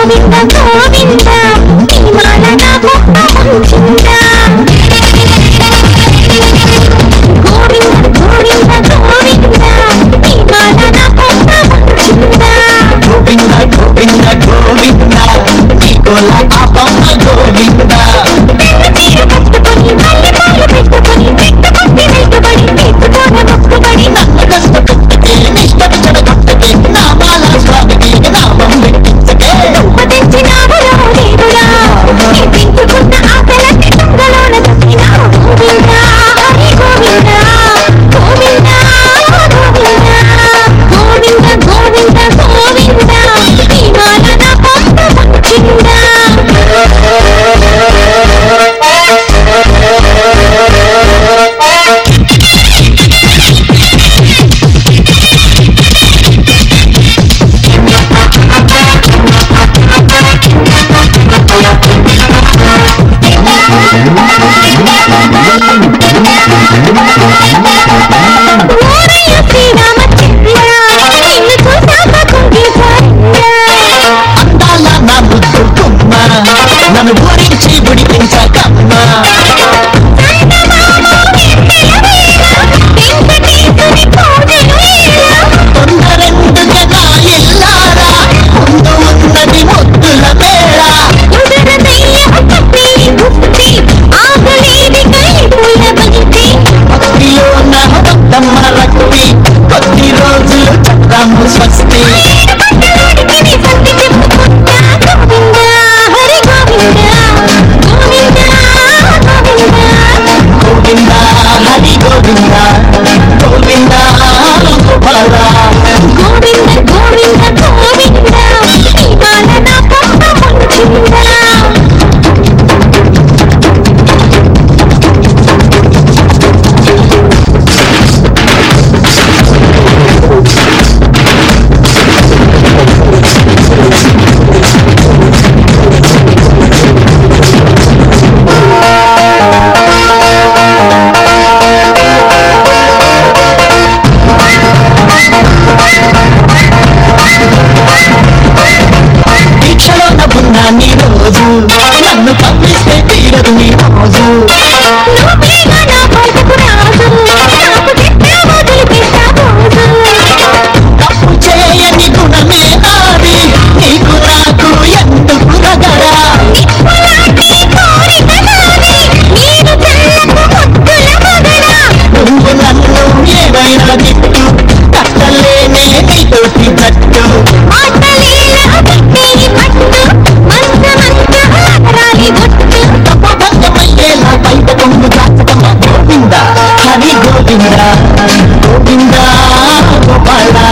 గోవింద గోవింద నీ మాల నాకు ఉంచిందా ஊரையத்தினா we are Govinda Gopala